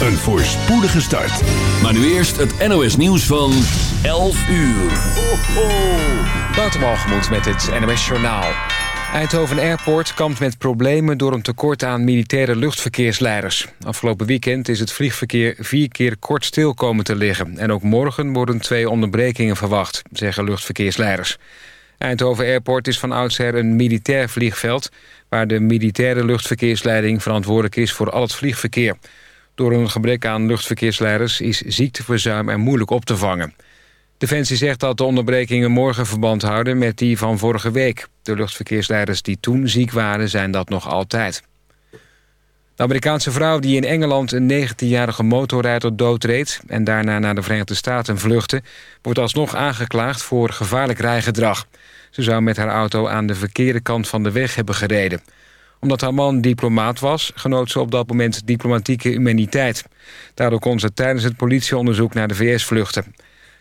een voorspoedige start. Maar nu eerst het NOS nieuws van 11 uur. Ho, ho. met het NOS Journaal. Eindhoven Airport kampt met problemen door een tekort aan militaire luchtverkeersleiders. Afgelopen weekend is het vliegverkeer vier keer kort stil komen te liggen. En ook morgen worden twee onderbrekingen verwacht, zeggen luchtverkeersleiders. Eindhoven Airport is van oudsher een militair vliegveld... waar de militaire luchtverkeersleiding verantwoordelijk is voor al het vliegverkeer. Door een gebrek aan luchtverkeersleiders is ziekteverzuim er moeilijk op te vangen. Defensie zegt dat de onderbrekingen morgen verband houden met die van vorige week. De luchtverkeersleiders die toen ziek waren zijn dat nog altijd. De Amerikaanse vrouw die in Engeland een 19-jarige motorrijder doodreed... en daarna naar de Verenigde Staten vluchtte... wordt alsnog aangeklaagd voor gevaarlijk rijgedrag. Ze zou met haar auto aan de verkeerde kant van de weg hebben gereden. Omdat haar man diplomaat was, genoot ze op dat moment diplomatieke immuniteit. Daardoor kon ze tijdens het politieonderzoek naar de VS vluchten.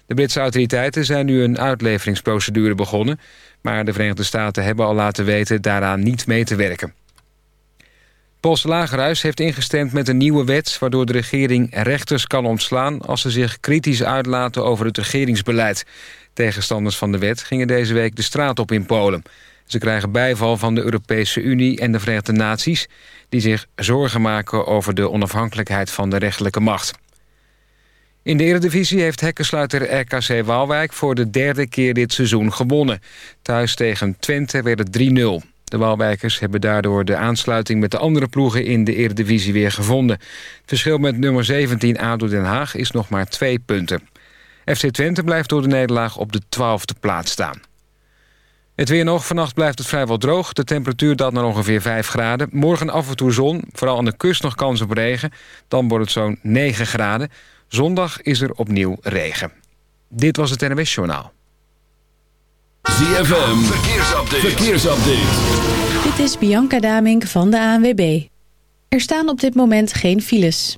De Britse autoriteiten zijn nu een uitleveringsprocedure begonnen... maar de Verenigde Staten hebben al laten weten daaraan niet mee te werken. Poolse Lagerhuis heeft ingestemd met een nieuwe wet... waardoor de regering rechters kan ontslaan... als ze zich kritisch uitlaten over het regeringsbeleid. Tegenstanders van de wet gingen deze week de straat op in Polen. Ze krijgen bijval van de Europese Unie en de Verenigde Naties... die zich zorgen maken over de onafhankelijkheid van de rechterlijke macht. In de Eredivisie heeft hekkensluiter RKC Waalwijk... voor de derde keer dit seizoen gewonnen. Thuis tegen Twente werd het 3-0. De Waalwijkers hebben daardoor de aansluiting met de andere ploegen... in de Eredivisie weer gevonden. Het verschil met nummer 17 ADO Den Haag is nog maar twee punten. FC Twente blijft door de nederlaag op de 12e plaats staan. Het weer nog. Vannacht blijft het vrijwel droog. De temperatuur daalt naar ongeveer 5 graden. Morgen af en toe zon. Vooral aan de kust nog kans op regen. Dan wordt het zo'n 9 graden. Zondag is er opnieuw regen. Dit was het NWS Journaal. ZFM. Verkeersupdate. Verkeersupdate. Dit is Bianca Damink van de ANWB. Er staan op dit moment geen files.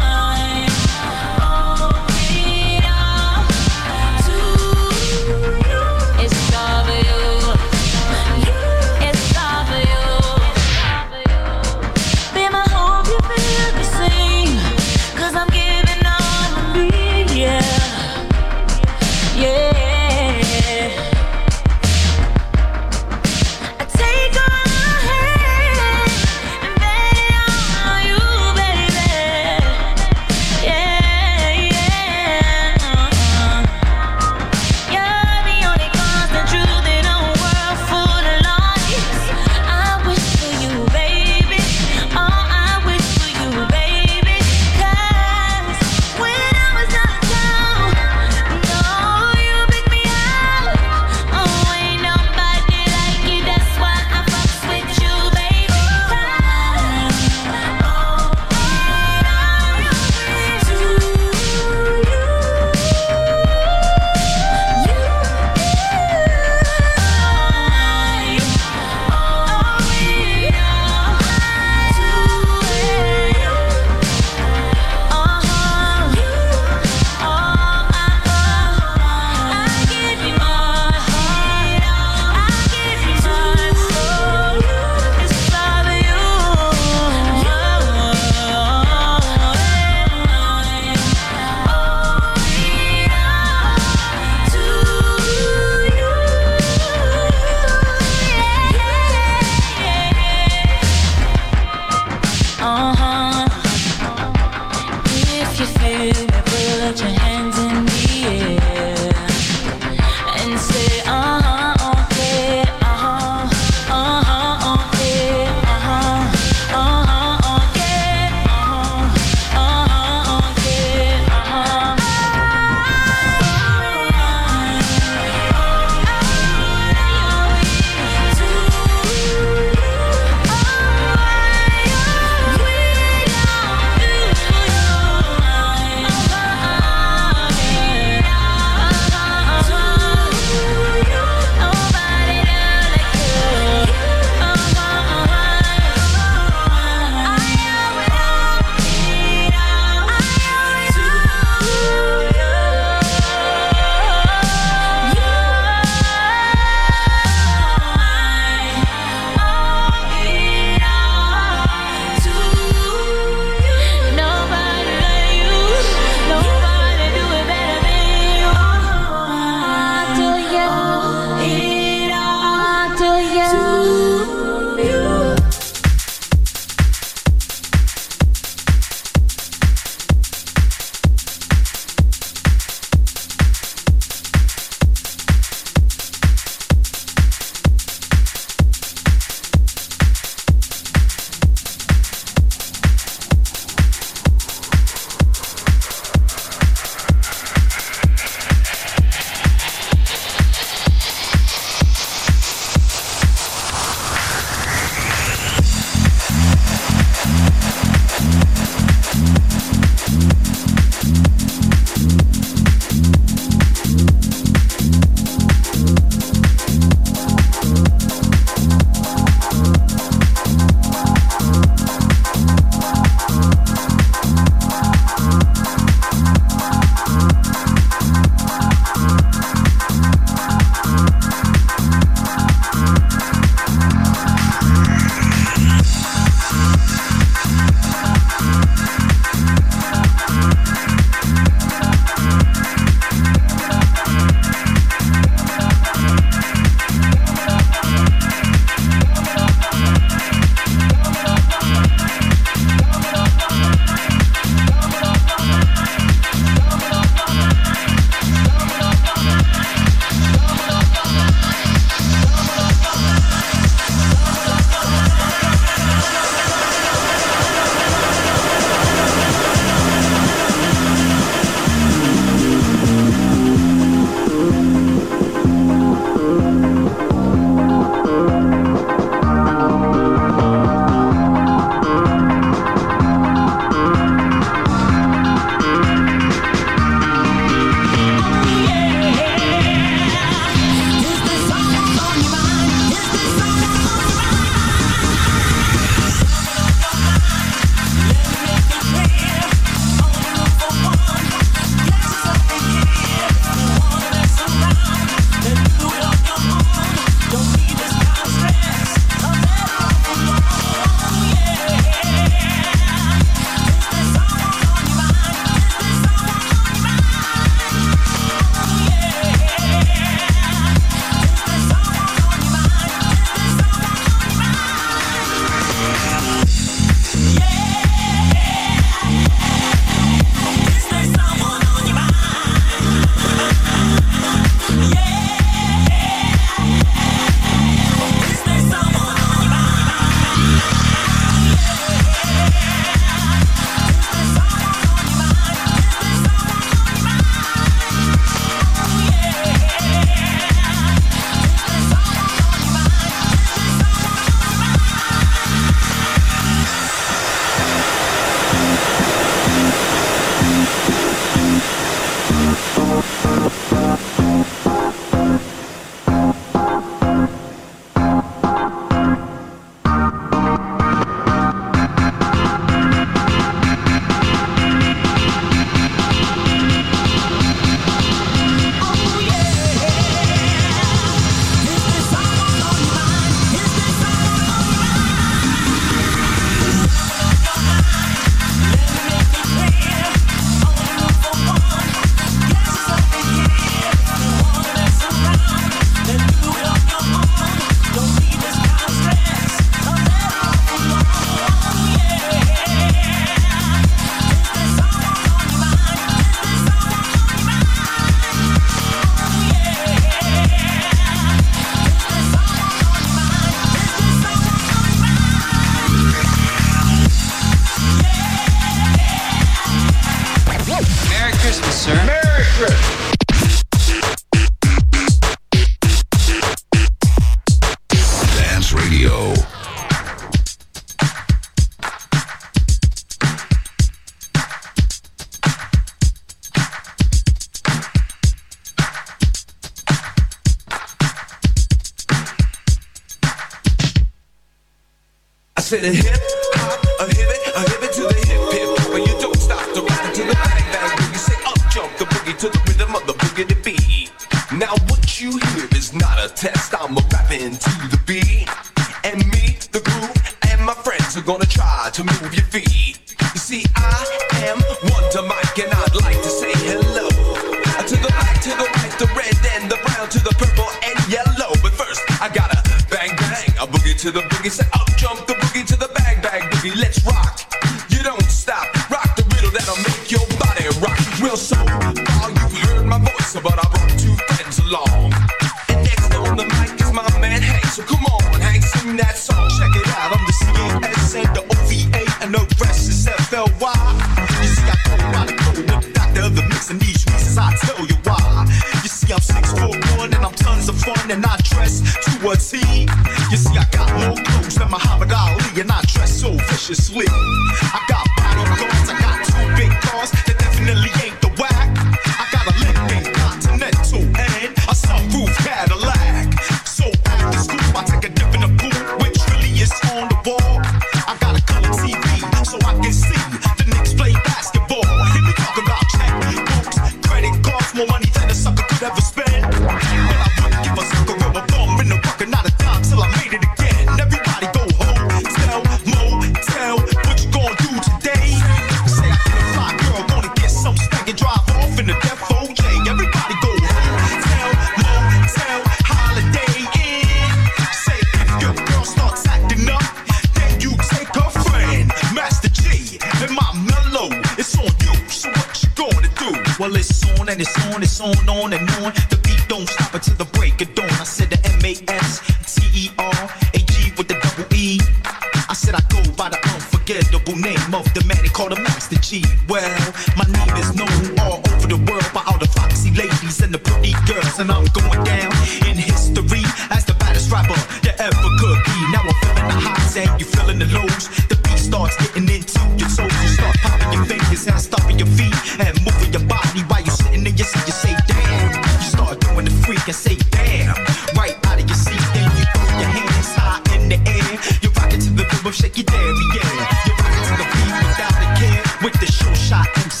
hot.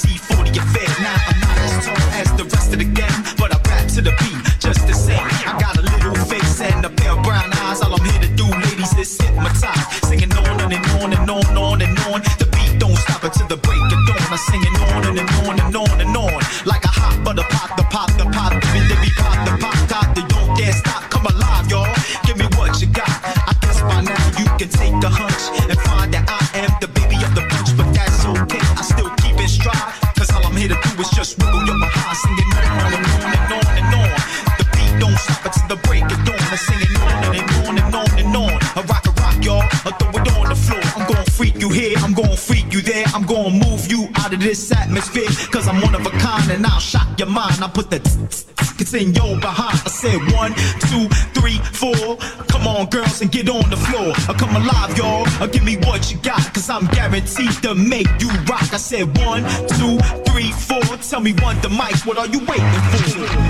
your mind. I put the it's in your behind. I said one, two, three, four. Come on, girls, and get on the floor. I come alive, y'all. Or give me what you got, cause I'm guaranteed to make you rock. I said one, two, three, four. Tell me one the mic, what are you waiting for?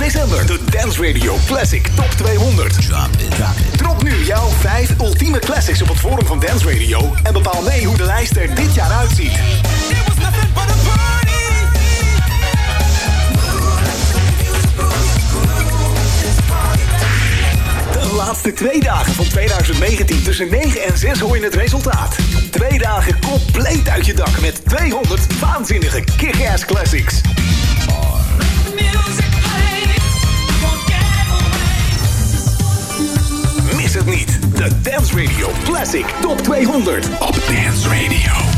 december de Dance Radio Classic Top 200. Drop nu jouw 5 ultieme classics op het forum van Dance Radio en bepaal mee hoe de lijst er dit jaar uitziet. De laatste twee dagen van 2019 tussen 9 en 6 hoor je het resultaat. Twee dagen compleet uit je dak met 200 waanzinnige kick-ass classics. Niet. De Dance Radio Classic Top 200 op Dance Radio.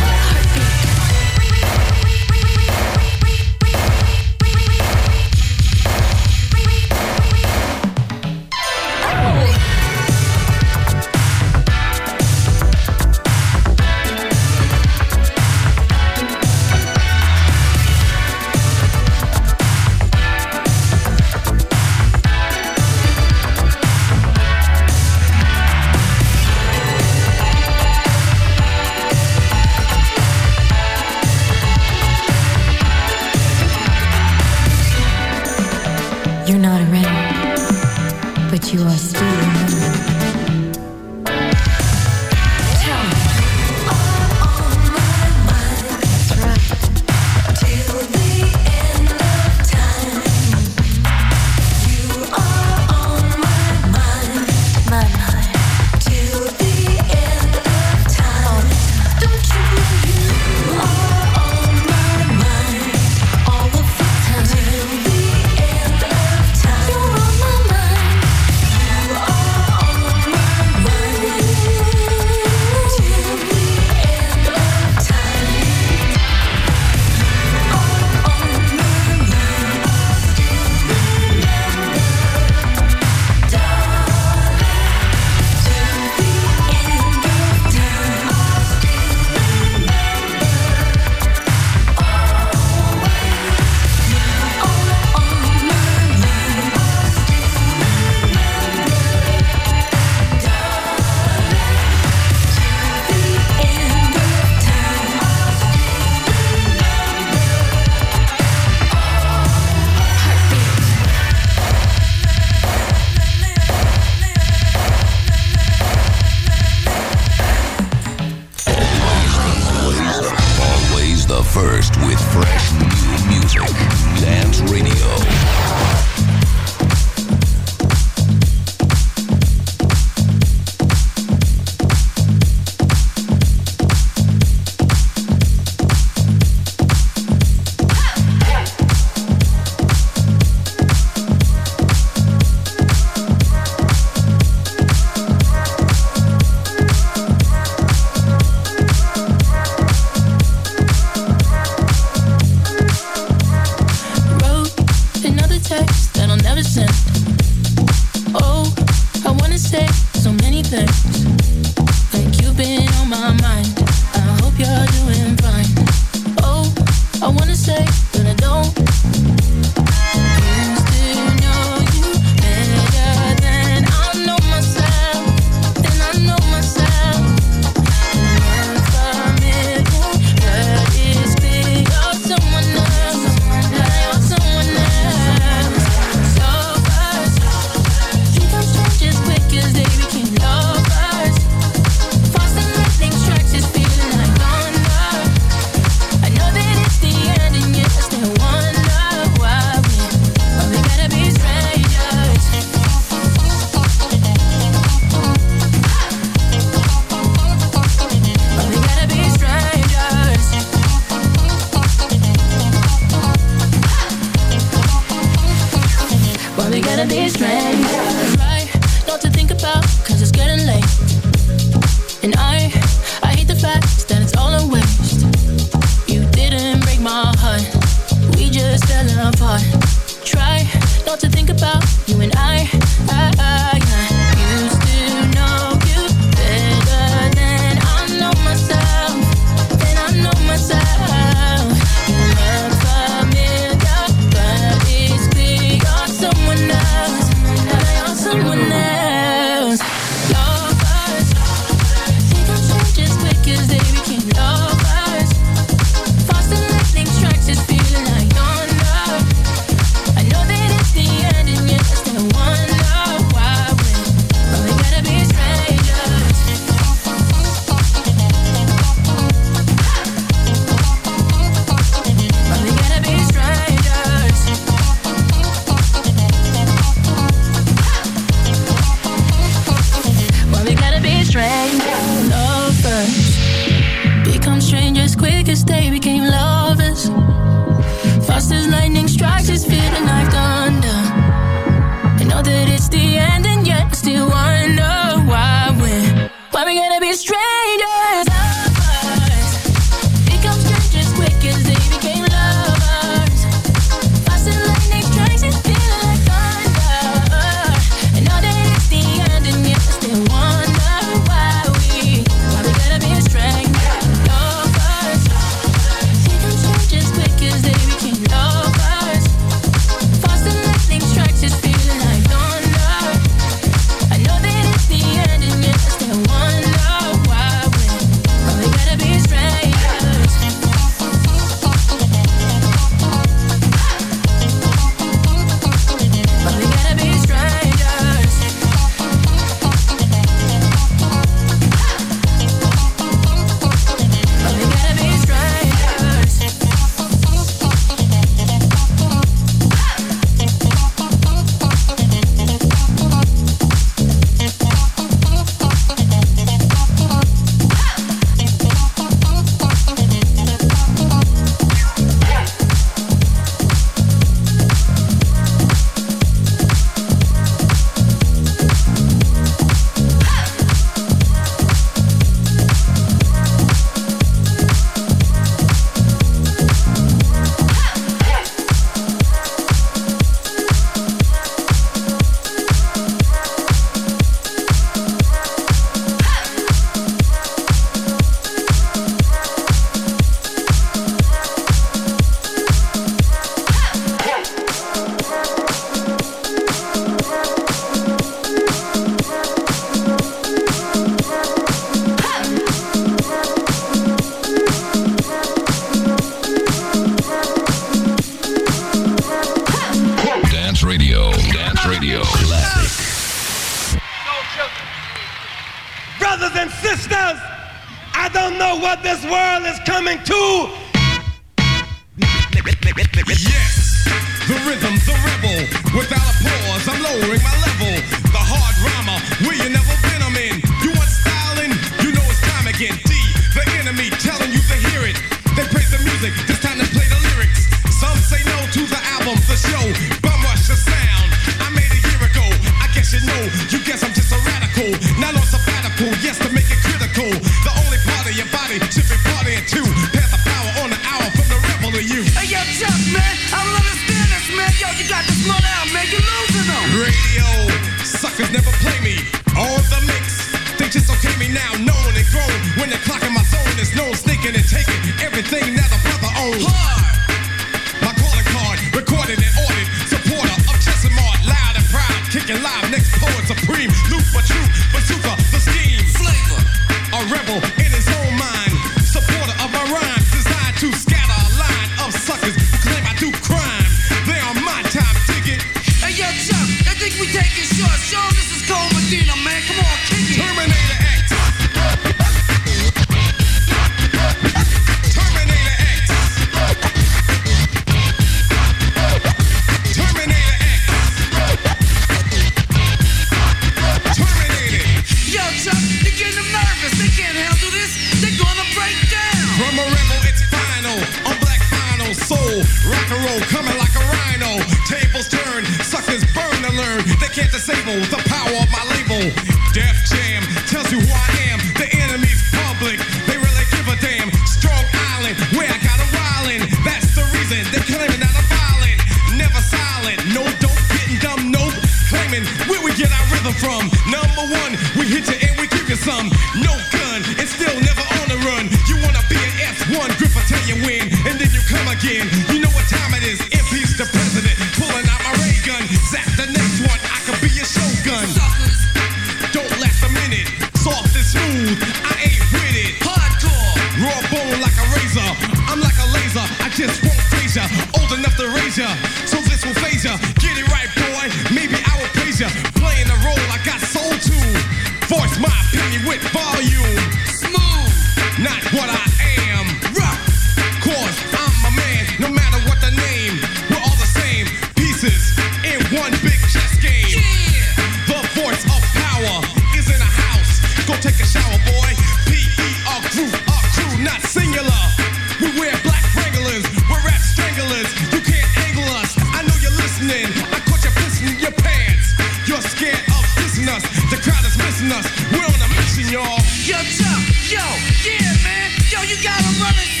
Yo, yo, yeah, man. Yo, you got them running.